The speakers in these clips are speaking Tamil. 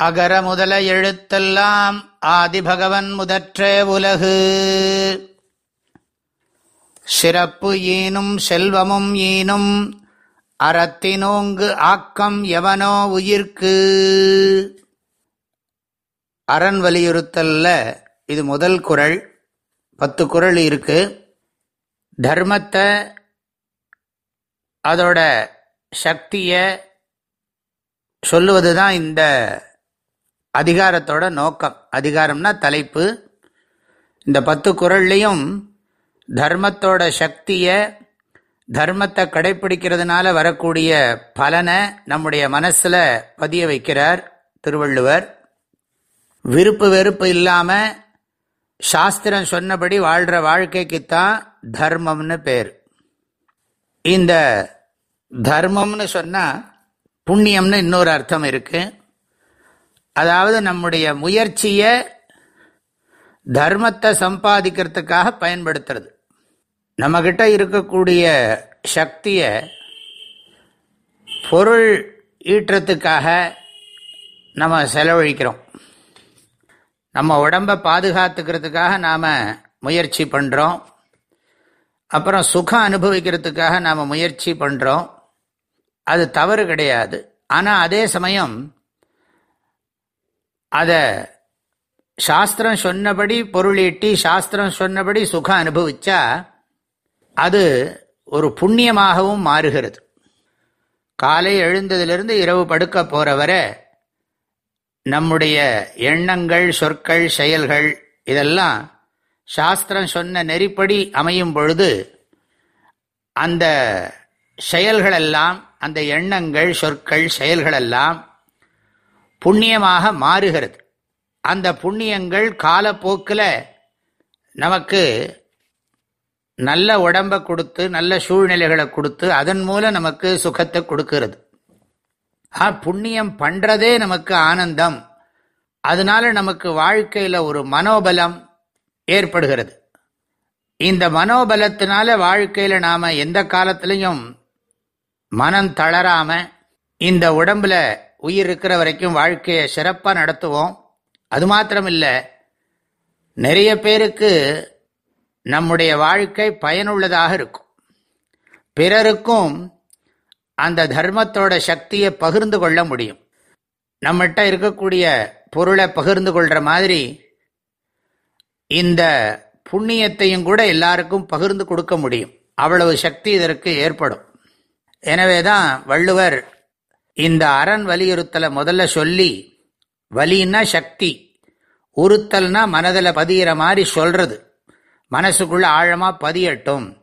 அகர முதல எழுத்தெல்லாம் ஆதிபகவன் முதற்றே உலகு. சிறப்பு ஈனும் செல்வமும் ஈனும் அறத்தினோங்கு ஆக்கம் எவனோ உயிர்க்கு. அரண் வலியுறுத்தல்ல இது முதல் குரல். பத்து குரல் இருக்கு. தர்மத்தை அதோட சக்தியை சொல்லுவது தான் இந்த அதிகாரத்தோட நோக்கம். அதிகாரம்னா தலைப்பு. இந்த பத்து குரல்லையும் தர்மத்தோட சக்தியை தர்மத்தை கடைப்பிடிக்கிறதுனால வரக்கூடிய பலனை நம்முடைய மனசில் பதிய வைக்கிறார் திருவள்ளுவர். விருப்பு வெறுப்பு இல்லாமல் சாஸ்திரம் சொன்னபடி வாழ்கிற வாழ்க்கைக்குத்தான் தர்மம்னு பேர். இந்த தர்மம்னு சொன்னால் புண்ணியம்னு இன்னொரு அர்த்தம் இருக்குது அதாவது நம்முடைய முயற்சியை தர்மத்தை சம்பாதிக்கிறதுக்காக பயன்படுத்துறது. நம்மக்கிட்ட இருக்கக்கூடிய சக்தியை பொருள் ஈட்டுறதுக்காக நம்ம செலவழிக்கிறோம். நம்ம உடம்பை பாதுகாத்துக்கிறதுக்காக நாம் முயற்சி பண்ணுறோம் அப்புறம் சுகம் அனுபவிக்கிறதுக்காக நாம் முயற்சி பண்ணுறோம் அது தவறு கிடையாது. ஆனால் அதே சமயம் அதை சாஸ்திரம் சொன்னபடி பொருளீட்டி சாஸ்திரம் சொன்னபடி சுகம் அனுபவிச்சா அது ஒரு புண்ணியமாகவும் மாறுகிறது. காலை எழுந்ததிலிருந்து இரவு படுக்க போகிற வரை நம்முடைய எண்ணங்கள் சொற்கள் செயல்கள் இதெல்லாம் சாஸ்திரம் சொன்ன நெறிப்படி அமையும் பொழுது அந்த செயல்களெல்லாம் அந்த எண்ணங்கள் சொற்கள் செயல்களெல்லாம் புண்ணியமாக மாறுகிறது. அந்த புண்ணியங்கள் காலப்போக்கில் நமக்கு நல்ல உடம்பை கொடுத்து நல்ல சூழ்நிலைகளை கொடுத்து அதன் மூலம் நமக்கு சுகத்தை கொடுக்கிறது. ஆ புண்ணியம் பண்ணுறதே நமக்கு ஆனந்தம். அதனால நமக்கு வாழ்க்கையில் ஒரு மனோபலம் ஏற்படுகிறது. இந்த மனோபலத்தினால வாழ்க்கையில் நாம் எந்த காலத்திலையும் மனம் தளராமல் இந்த உடம்புல உயிர் இருக்கிற வரைக்கும் வாழ்க்கையை சிறப்பாக நடத்துவோம். அது மாத்திரம் இல்லை நிறைய பேருக்கு நம்முடைய வாழ்க்கை பயனுள்ளதாக இருக்கும். பிறருக்கும் அந்த தர்மத்தோட சக்தியை பகிர்ந்து கொள்ள முடியும். நம்மகிட்ட இருக்கக்கூடிய பொருளை பகிர்ந்து கொள்கிற மாதிரி இந்த புண்ணியத்தையும் கூட எல்லாருக்கும் பகிர்ந்து கொடுக்க முடியும். அவ்வளவு சக்தி இதற்கு ஏற்படும். எனவே தான் வள்ளுவர் இந்த அரண் வலியுறுத்தலை முதல்ல சொல்லி வலின்னா சக்தி உறுத்தல்னா மனதில் பதிகிற மாதிரி சொல்றது. மனசுக்குள்ள ஆழமாக பதியட்டும்.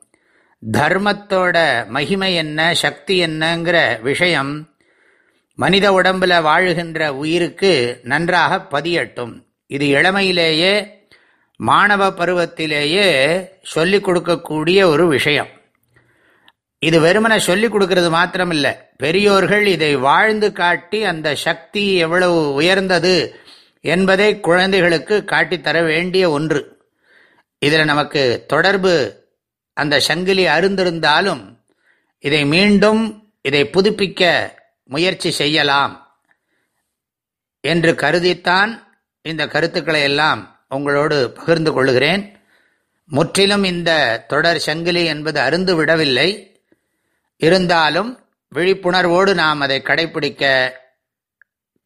தர்மத்தோட மகிமை என்ன சக்தி என்னங்கிற விஷயம் மனித உடம்புல வாழுகின்ற உயிருக்கு நன்றாக பதியட்டும். இது இளமையிலேயே மாணவ பருவத்திலேயே சொல்லிக் கொடுக்கக்கூடிய ஒரு விஷயம். இது வெறுமனை சொல்லிக் கொடுக்கறது மாத்திரமில்லை. பெரியோர்கள் இதை வாழ்ந்து காட்டி அந்த சக்தி எவ்வளவு உயர்ந்தது என்பதை குழந்தைகளுக்கு காட்டித்தர வேண்டிய ஒன்று. இதில் நமக்கு தொடர்பு அந்த சங்கிலி அருந்திருந்தாலும் இதை மீண்டும் இதை புதுப்பிக்க முயற்சி செய்யலாம் என்று கருதித்தான் இந்த கருத்துக்களை எல்லாம் உங்களோடு பகிர்ந்து கொள்கிறேன். முற்றிலும் இந்த தொடர் சங்கிலி என்பது அருந்து விடவில்லை இருந்தாலும் விழிப்புணர்வோடு நாம் அதை கடைபிடிக்க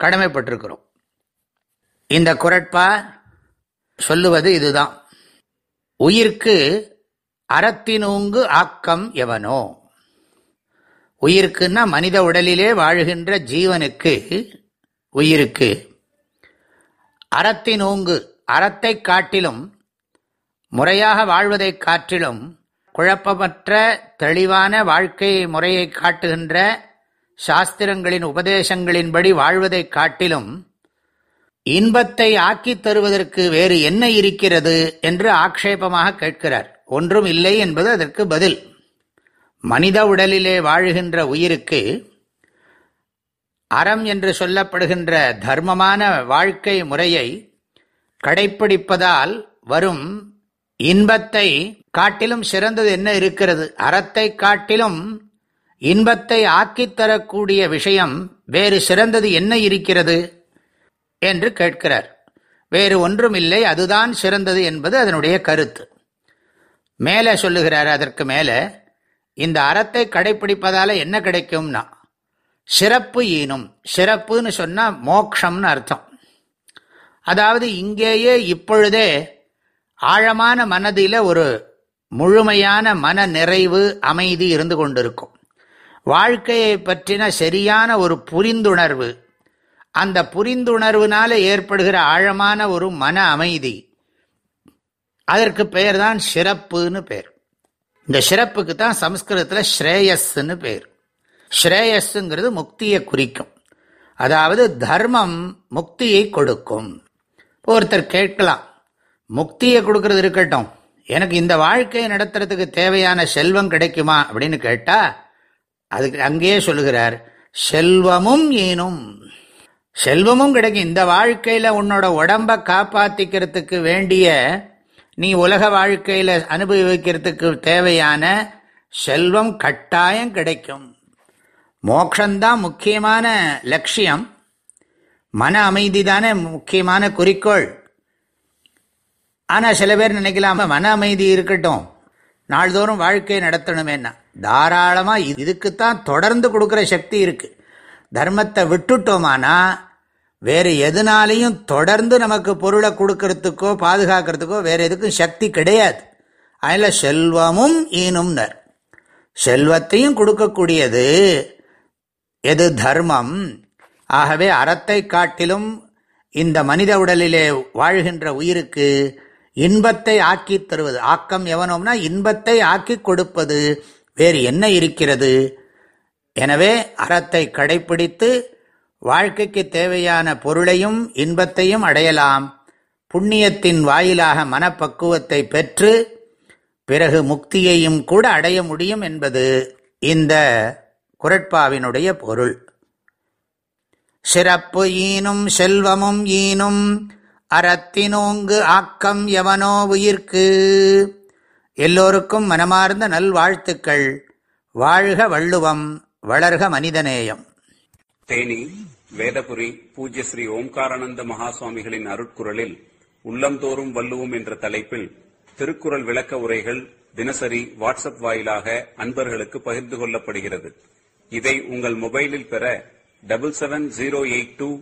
கடமைப்பட்டிருக்கிறோம். இந்த குரட்பா சொல்லுவது இதுதான். உயிர்க்கு அறத்தினூங்கு ஆக்கம் எவனோ? உயிருக்குன்னா மனித உடலிலே வாழ்கின்ற ஜீவனுக்கு உயிருக்கு. அறத்தினூங்கு அறத்தை காட்டிலும் முறையாக வாழ்வதைக் காட்டிலும் குழப்பமற்ற தெளிவான வாழ்க்கை முறையை காட்டுகின்ற சாஸ்திரங்களின் உபதேசங்களின்படி வாழ்வதைக் காட்டிலும் இன்பத்தை ஆக்கித் தருவதற்கு வேறு என்ன இருக்கிறது என்று ஆக்ஷேபமாக கேட்கிறார். ஒன்றும் இல்லை என்பது அதற்கு பதில். மனித உடலிலே வாழுகின்ற உயிருக்கு அறம் என்று சொல்லப்படுகின்ற தர்மமான வாழ்க்கை முறையை கடைப்பிடிப்பதால் வரும் இன்பத்தை காட்டிலும் சிறந்தது என்ன இருக்கிறது? அறத்தை காட்டிலும் இன்பத்தை ஆக்கித் தரக்கூடிய விஷயம் வேறு சிறந்தது என்ன இருக்கிறது? என்று கேட்கிறார். வேறு ஒன்றும் இல்லை அதுதான் சிறந்தது என்பது அதனுடைய கருத்து. மேலே சொல்லுகிறார் அதற்கு மேலே இந்த அறத்தை கடைப்பிடிப்பதால் என்ன கிடைக்கும்னா சிறப்பு ஈனும். சிறப்புன்னு சொன்னால் மோக்ஷம்னு அர்த்தம். அதாவது இங்கேயே இப்பொழுதே ஆழமான மனதில ஒரு முழுமையான மன நிறைவு அமைதி இருந்து கொண்டிருக்கும். வாழ்க்கையை பற்றின சரியான ஒரு புரிந்துணர்வு. அந்த புரிந்துணர்வுனால ஏற்படுகிற ஆழமான ஒரு மன அமைதி. அதற்கு பெயர் தான் சிறப்புன்னு பேர். இந்த சிறப்புக்கு தான் சம்ஸ்கிருதத்தில் ஸ்ரேயஸ்ன்னு பேர். ஸ்ரேயஸ்ங்கிறது முக்தியை குறிக்கும். அதாவது தர்மம் முக்தியை கொடுக்கும். ஒருத்தர் கேட்கலாம் முக்தியை கொடுக்கறது இருக்கட்டும். எனக்கு இந்த வாழ்க்கையை நடத்துறதுக்கு தேவையான செல்வம் கிடைக்குமா அப்படின்னு கேட்டா அதுக்கு அங்கேயே சொல்லுகிறார் செல்வமும் ஏனும். செல்வமும் கிடைக்கும். இந்த வாழ்க்கையில உன்னோட உடம்ப காப்பாத்திக்கிறதுக்கு வேண்டிய நீ உலக வாழ்க்கையில அனுபவிக்கிறதுக்கு தேவையான செல்வம் கட்டாயம் கிடைக்கும். மோக்ஷந்தான் முக்கியமான லட்சியம். மன அமைதி தானே முக்கியமான குறிக்கோள். ஆனால் சில பேர் நினைக்கலாம மன அமைதி இருக்கட்டும். நாள்தோறும் வாழ்க்கையை நடத்தணுமேன்னா. தாராளமாக இதுக்குத்தான் தொடர்ந்து கொடுக்குற சக்தி இருக்குது தர்மத்தை விட்டுட்டோமானா வேறு எதுனாலையும் தொடர்ந்து நமக்கு பொருளை கொடுக்கறதுக்கோ பாதுகாக்கிறதுக்கோ வேறு எதுக்கும் சக்தி கிடையாது. அதில் செல்வமும் ஈனும்னர். செல்வத்தையும் கொடுக்கக்கூடியது எது தர்மம்? ஆகவே அறத்தை காட்டிலும் இந்த மனித உடலிலே வாழ்கின்ற உயிருக்கு இன்பத்தை ஆக்கி தருவது. ஆக்கம் எவனோம்னா இன்பத்தை ஆக்கி கொடுப்பது. வேறு என்ன இருக்கிறது? எனவே அறத்தை கடைபிடித்து வாழ்க்கைக்கு தேவையான பொருளையும் இன்பத்தையும் அடையலாம். புண்ணியத்தின் வாயிலாக மனப்பக்குவத்தை பெற்று பிறகு முக்தியையும் கூட அடைய முடியும் என்பது இந்த குரட்பாவினுடைய பொருள். சிறப்பு ஈனும் செல்வமும் ஈனும் அறத்தினோங்கு ஆக்கம் எவனோ உயிர்க்கு. எல்லோருக்கும் மனமார்ந்த நல்வாழ்த்துக்கள். வாழ்க வள்ளுவம் வளர்க மனிதநேயம். தேனி வேதபுரி பூஜ்ய ஸ்ரீ ஓம்காரானந்த மகாசுவாமிகளின் அருட்குரலில் உள்ளந்தோறும் வள்ளுவோம் என்ற தலைப்பில் திருக்குறள் விளக்க உரைகள் தினசரி வாட்ஸ்அப் வாயிலாக அன்பர்களுக்கு பகிர்ந்து கொள்ளப்படுகிறது. இதை உங்கள் மொபைலில் பெற double seven zero eight two